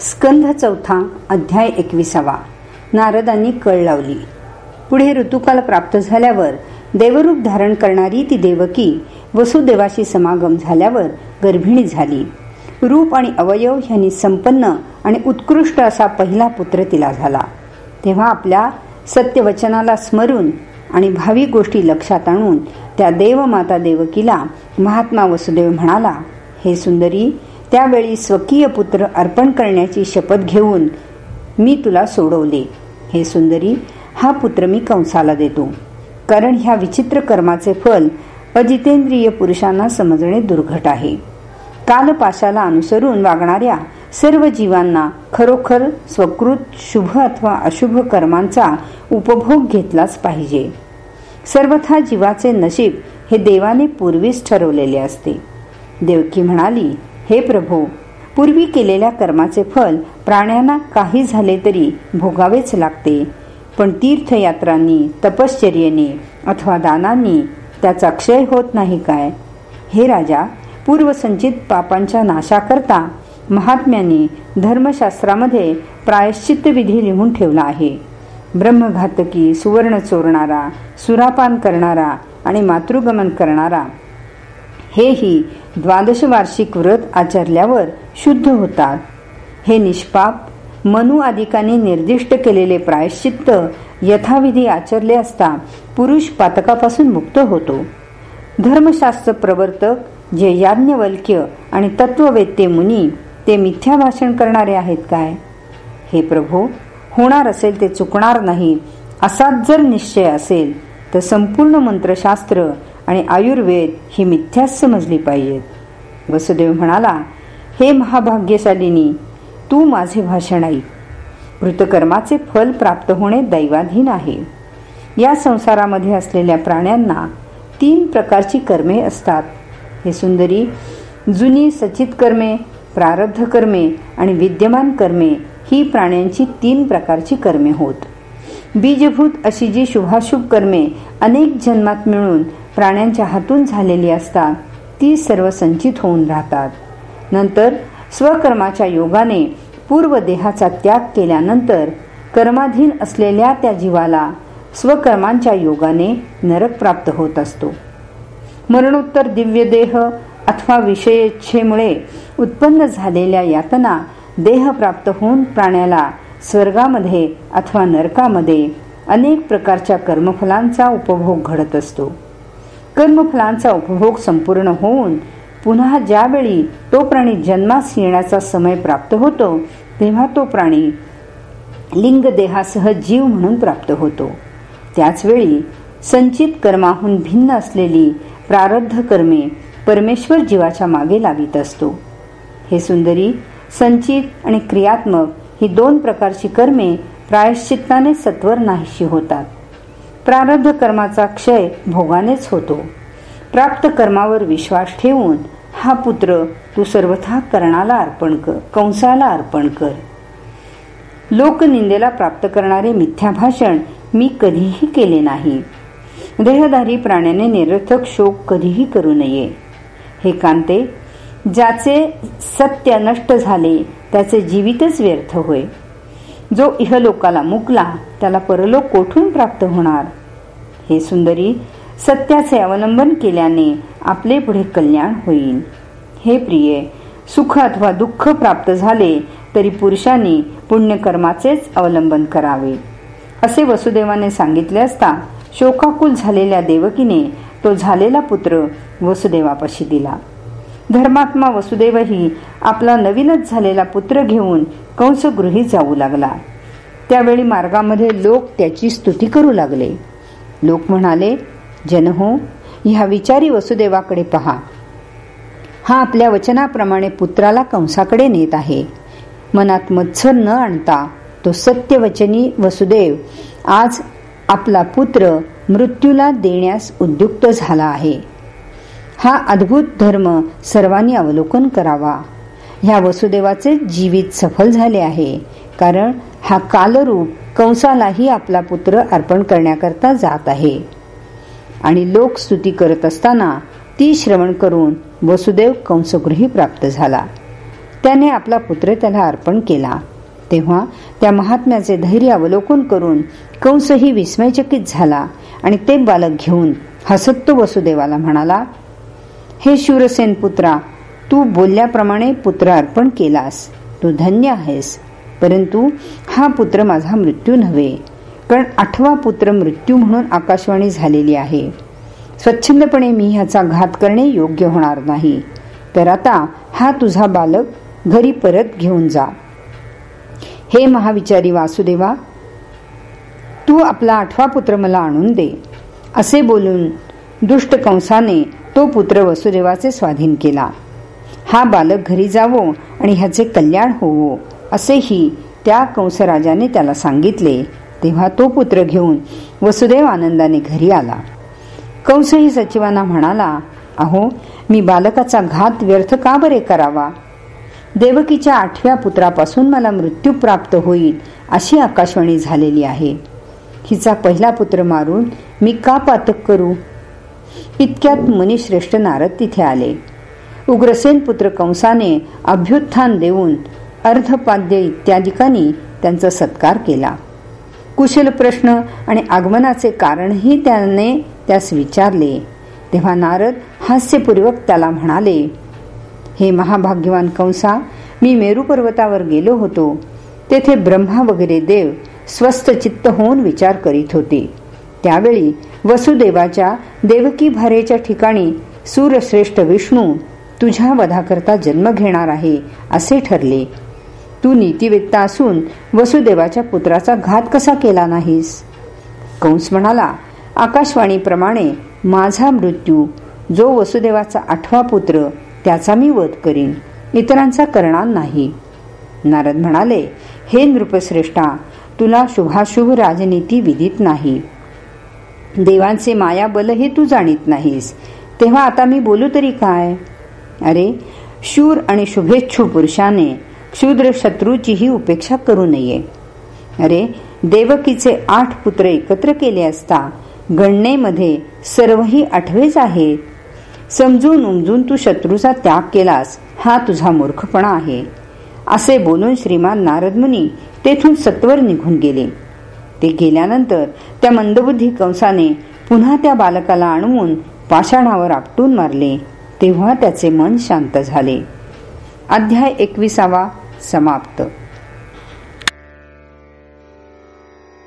स्कंध चौथा अध्याय एकविसावा. नारदांनी कळ लावली. पुढे ऋतुकाल प्राप्त झाल्यावर देवरूप धारण करणारी ती देवकी वसुदेवाशी समागम झाल्यावर गर्भिणी झाली. रूप आणि अवयव ह्यांनी संपन्न आणि उत्कृष्ट असा पहिला पुत्र तिला झाला. तेव्हा आपल्या सत्यवचनाला स्मरून आणि भावी गोष्टी लक्षात आणून त्या देवमाता देवकीला महात्मा वसुदेव म्हणाला हे सुंदरी त्यावेळी स्वकीय पुत्र अर्पण करण्याची शपथ घेऊन मी तुला सोडवले. हे सुंदरी हा पुत्र मी कंसाला देतो. कारण ह्या विचित्र कर्माचे फल अजितेंद्रिय पुरुषांना समजणे दुर्घट आहे. कालपाशाला अनुसरून वागणाऱ्या सर्व जीवांना खरोखर स्वकृत शुभ अथवा अशुभ कर्मांचा उपभोग घेतलाच पाहिजे. सर्वथा जीवाचे नशीब हे देवाने पूर्वीच ठरवलेले असते. देवकी म्हणाली हे प्रभू पूर्वी केलेल्या कर्माचे फल प्राण्यांना काही झाले तरी भोगावेच लागते. पण तीर्थयात्रांनी तपश्चर्येने अथवा दानांनी त्याचा क्षय होत नाही काय? हे राजा पूर्वसंचित पापांच्या नाशाकरता महात्म्याने धर्मशास्त्रामध्ये प्रायश्चित्त विधी लिहून ठेवला आहे. ब्रह्मघातकी सुवर्ण चोरणारा सुरापान करणारा आणि मातृगमन करणारा हेही द्वादश वार्षिक व्रत आचरल्यावर शुद्ध होतात. हे निष्पाप मनु आदिकांनी निर्दिष्ट केलेले प्रायश्चित्त यथाविधी आचरले असता पुरुष पातकापासून मुक्त होतो. धर्मशास्त्र प्रवर्तक जे याज्ञवल्क्य आणि तत्ववेत्ते मुनी ते मिथ्या भाषण करणारे आहेत काय? हे प्रभू होणार असेल ते चुकणार नाही असाच जर निश्चय असेल तर संपूर्ण मंत्रशास्त्र आणि आयुर्वेद ही मिथ्याच समजली पाहिजेत वसुदेव म्हणाला हे महाभाग्यशालिनी तू माझे भाषण ऐक. कृतकर्माचे फल प्राप्त होणे दैवाधीन आहे. या संसारामध्ये असलेल्या प्राण्यांना तीन प्रकारची कर्मे असतात. हे सुंदरी जुनी सचित कर्मे प्रारब्ध कर्मे आणि विद्यमान कर्मे ही प्राण्यांची तीन प्रकारची कर्मे होत. बीजभूत अशी जी शुभाशुभ कर्मे अनेक जन्मात मिळून प्राण्यांच्या हातून झालेली असतात ती सर्व संचित होऊन राहतात. नंतर स्वकर्माच्या योगाने पूर्व देहाचा त्याग केल्यानंतर कर्माधीन असलेल्या त्या जीवाला स्वकर्मांच्या योगाने नरक प्राप्त होत असतो. मरणोत्तर दिव्य देह अथवा विषयेच्छेमुळे उत्पन्न झालेल्या यातना देह प्राप्त होऊन प्राण्याला स्वर्गामध्ये अथवा नरकामध्ये अनेक प्रकारच्या कर्मफलांचा उपभोग घडत असतो. कर्मफलांचा उपभोग संपूर्ण होऊन पुन्हा ज्यावेळी तो प्राणी जन्मास येण्याचा समय प्राप्त होतो तेव्हा तो प्राणी लिंग देहासह जीव म्हणून प्राप्त होतो. त्याचवेळी संचित कर्माहून भिन्न असलेली प्रारब्ध कर्मे परमेश्वर जीवाच्या मागे लावित असतो. हे सुंदरी संचित आणि क्रियात्मक ही दोन प्रकारची कर्मे प्रायश्चित्ताने सत्वर नाहीशी होतात. प्रारब्ध कर्माचा क्षय भोगानेच होतो. प्राप्त कर्मावर विश्वास ठेवून हा पुत्र तू सर्वथा कर्णाला अर्पण कर कंसाला अर्पण कर. लोकनिंदेला प्राप्त करणारे मिथ्या भाषण मी कधीही केले नाही. देहधारी प्राण्याने निरर्थक शोक कधीही करू नये. हे कांते ज्याचे सत्य नष्ट झाले त्याचे जीवितच व्यर्थ होय. जो इहलोकाला मुकला त्याला परलोक कोठून प्राप्त होणार? हे सुंदरी सत्याचे अवलंबन केल्याने आपले पुढे कल्याण होईल. हे प्रिये सुख अथवा दुःख प्राप्त झाले तरी पुरुषांनी पुण्यकर्माचेच अवलंबन करावे. असे वसुदेवाने सांगितले असता शोकाकुल झालेल्या देवकीने तो झालेला पुत्र वसुदेवापाशी दिला. धर्मात्मा वसुदेवही आपला नवीनच झालेला पुत्र घेऊन कंसगृही जाऊ लागला. त्यावेळी मार्गामध्ये लोक त्याची स्तुती करू लागले. लोक म्हणाले जनहो ह्या विचारी वसुदेवाकडे पहा. हा आपल्या वचनाप्रमाणे पुत्राला कंसाकडे नेत आहे. मनात मत्सर न आणता तो सत्यवचनी वसुदेव आज आपला पुत्र मृत्यूला देण्यास उद्युक्त झाला आहे. हा अद्भुत धर्म सर्वांनी अवलोकन करावा. ह्या वसुदेवाचे जीवित सफल झाले आहे. कारण हा कालरूप कंसालाही आपला पुत्र अर्पण करण्याकरता जात आहे. आणि लोक स्तुती करत असताना ती श्रवण करून वसुदेव कंसगृही प्राप्त झाला. त्याने आपला पुत्र त्याला अर्पण केला. तेव्हा त्या महात्म्याचे धैर्य अवलोकन करून कंसही विस्मयचकित झाला आणि ते बालक घेऊन हसत तो वसुदेवाला म्हणाला हे शूरसेन पुत्रा तू बोलल्याप्रमाणे पुत्रार्पण केलास. तू धन्य आहेस परंतु हा पुत्र माझा मृत्यू नव्हे. कारण आठवा पुत्र मृत्यू म्हणून आकाशवाणी झालेली आहे. स्वच्छंदपणे मी ह्याचा घात करणे योग्य होणार नाही. तर आता हा तुझा बालक घरी परत घेऊन जा. हे महाविचारी वासुदेवा तू आपला आठवा पुत्र मला आणून दे. असे बोलून दुष्ट कंसाने तो पुत्र वसुदेवाचे स्वाधीन केला. हा बालक घरी जावो आणि ह्याचे कल्याण होवो असेही त्या कंसराजाने त्याला सांगितले. तेव्हा तो पुत्र घेऊन वसुदेव आनंदाने घरी आला. कंसही सचिवांना म्हणाला अहो मी बालकाचा घात व्यर्थ का बरे करावा? देवकीच्या आठव्या पुत्रापासून मला मृत्यू प्राप्त होईल अशी आकाशवाणी झालेली आहे. हिचा पहिला पुत्र मारून मी का पातक करू? इतक्यात मुनिश्रेष्ठ नारद तिथे आले. उग्रसेन पुत्र कंसाने अभ्युत्थान देऊन अर्धपाद्य इत्यादिकांनी त्यांचा सत्कार केला. कुशल प्रश्न आणि आगमनाचे कारणही त्याने त्यास विचारले. तेव्हा नारद हास्यपूर्वक त्याला म्हणाले हे महाभाग्यवान कंसा मी मेरू पर्वतावर गेलो होतो. तेथे ब्रह्मा वगैरे देव स्वस्थ चित्त होऊन विचार करीत होते. त्यावेळी वसुदेवाच्या देवकी भारेच्या ठिकाणी सूरश्रेष्ठ विष्णू तुझ्या वधाकरता जन्म घेणार आहे असे ठरले. तू नीतिवेत्ता असून वसुदेवाच्या पुत्राचा घात कसा केला नाहीस? कंस म्हणाला आकाशवाणीप्रमाणे माझा मृत्यू जो वसुदेवाचा आठवा पुत्र त्याचा मी वध करीन इतरांचा करणार नाही. नारद म्हणाले हे नृपश्रेष्ठा तुला शुभाशुभ राजनीती विदित नाही. देवांचे मायाबल हे तू जाणीत नाहीस. तेव्हा आता मी बोलू तरी काय? अरे शूर आणि शुभेच्छू पुरुषाने क्षुद्र शत्रूचीही उपेक्षा करू नये. अरे देवकीचे आठ पुत्र एकत्र केले असता गणनेमध्ये सर्वही आठवेच आहेत. समजून उमजून तू शत्रूचा त्याग केलास हा तुझा मूर्खपणा आहे. असे बोलून श्रीमान नारदमुनी तेथून सत्वर निघून गेले. ते गेल्यानंतर त्या मंदबुद्धी कंसाने पुन्हा त्या बालकाला आणवून पाषाणावर आपटून मारले. तेव्हा त्याचे मन शांत झाले. अध्याय एकविसावा समाप्त.